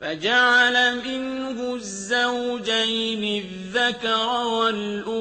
فَجَعَلَ مِنْهُ الزَّوْجَيْنِ الذَّكَرَ وَالْأُنثَىٰ